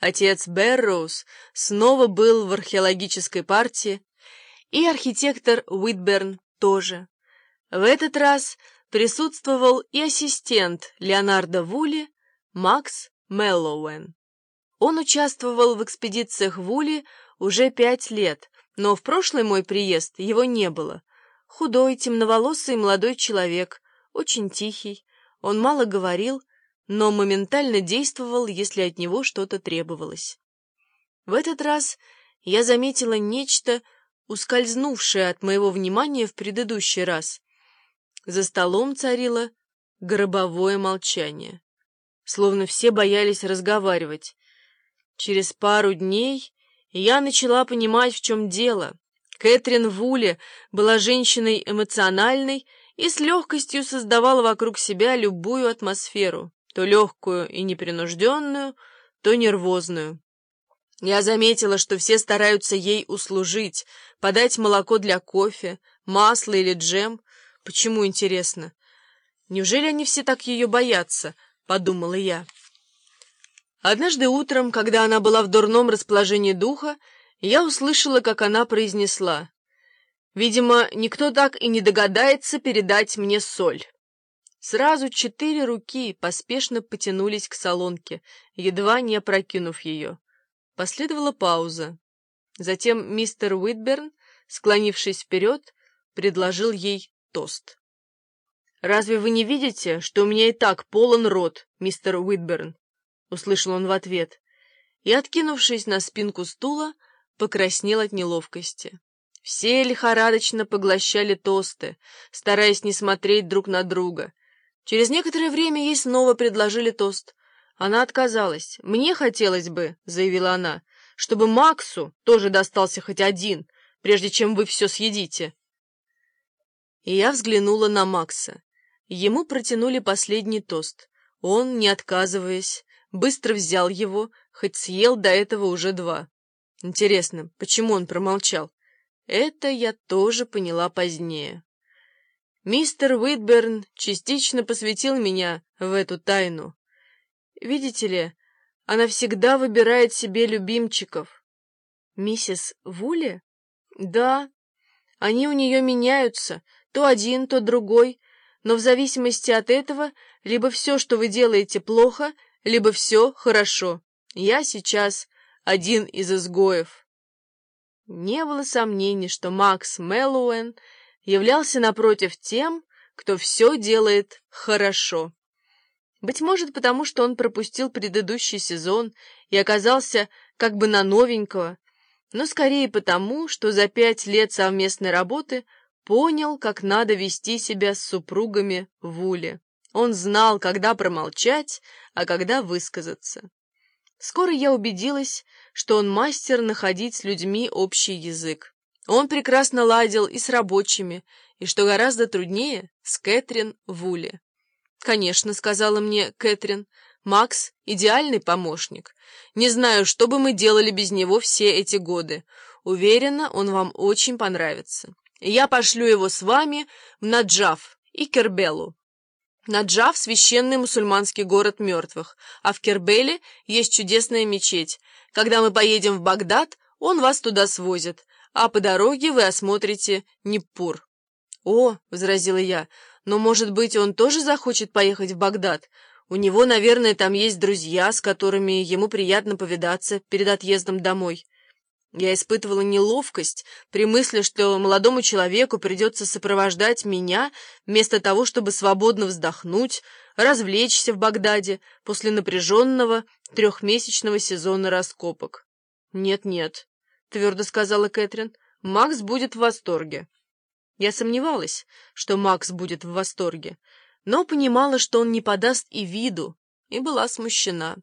Отец Берроуз снова был в археологической партии, и архитектор Уитберн тоже. В этот раз присутствовал и ассистент Леонардо Вули Макс Меллоуэн. Он участвовал в экспедициях Вули уже пять лет, но в прошлый мой приезд его не было. Худой, темноволосый молодой человек, очень тихий. Он мало говорил, но моментально действовал, если от него что-то требовалось. В этот раз я заметила нечто, ускользнувшее от моего внимания в предыдущий раз. За столом царило гробовое молчание. Словно все боялись разговаривать. Через пару дней я начала понимать, в чем дело. Кэтрин Вуле была женщиной эмоциональной и с легкостью создавала вокруг себя любую атмосферу то легкую и непринужденную, то нервозную. Я заметила, что все стараются ей услужить, подать молоко для кофе, масло или джем. Почему, интересно? Неужели они все так ее боятся? — подумала я. Однажды утром, когда она была в дурном расположении духа, я услышала, как она произнесла. «Видимо, никто так и не догадается передать мне соль». Сразу четыре руки поспешно потянулись к солонке, едва не опрокинув ее. Последовала пауза. Затем мистер Уитберн, склонившись вперед, предложил ей тост. «Разве вы не видите, что у меня и так полон рот, мистер Уитберн?» — услышал он в ответ. И, откинувшись на спинку стула, покраснел от неловкости. Все лихорадочно поглощали тосты, стараясь не смотреть друг на друга — Через некоторое время ей снова предложили тост. Она отказалась. «Мне хотелось бы», — заявила она, — «чтобы Максу тоже достался хоть один, прежде чем вы все съедите». И я взглянула на Макса. Ему протянули последний тост. Он, не отказываясь, быстро взял его, хоть съел до этого уже два. Интересно, почему он промолчал? Это я тоже поняла позднее. Мистер Уитберн частично посвятил меня в эту тайну. Видите ли, она всегда выбирает себе любимчиков. Миссис Вули? Да. Они у нее меняются, то один, то другой, но в зависимости от этого либо все, что вы делаете, плохо, либо все хорошо. Я сейчас один из изгоев. Не было сомнений, что Макс Мэллоуэн — являлся напротив тем, кто все делает хорошо. Быть может, потому что он пропустил предыдущий сезон и оказался как бы на новенького, но скорее потому, что за пять лет совместной работы понял, как надо вести себя с супругами в Уле. Он знал, когда промолчать, а когда высказаться. Скоро я убедилась, что он мастер находить с людьми общий язык. Он прекрасно ладил и с рабочими, и, что гораздо труднее, с Кэтрин Вули. «Конечно», — сказала мне Кэтрин, — «Макс — идеальный помощник. Не знаю, что бы мы делали без него все эти годы. Уверена, он вам очень понравится. Я пошлю его с вами в Наджав и Кербелу. Наджав — священный мусульманский город мертвых, а в Кербеле есть чудесная мечеть. Когда мы поедем в Багдад, он вас туда свозит а по дороге вы осмотрите Ниппур». «О», — возразила я, — «но, может быть, он тоже захочет поехать в Багдад? У него, наверное, там есть друзья, с которыми ему приятно повидаться перед отъездом домой». Я испытывала неловкость при мысли, что молодому человеку придется сопровождать меня вместо того, чтобы свободно вздохнуть, развлечься в Багдаде после напряженного трехмесячного сезона раскопок. Нет-нет, — твердо сказала Кэтрин. «Макс будет в восторге». Я сомневалась, что Макс будет в восторге, но понимала, что он не подаст и виду, и была смущена.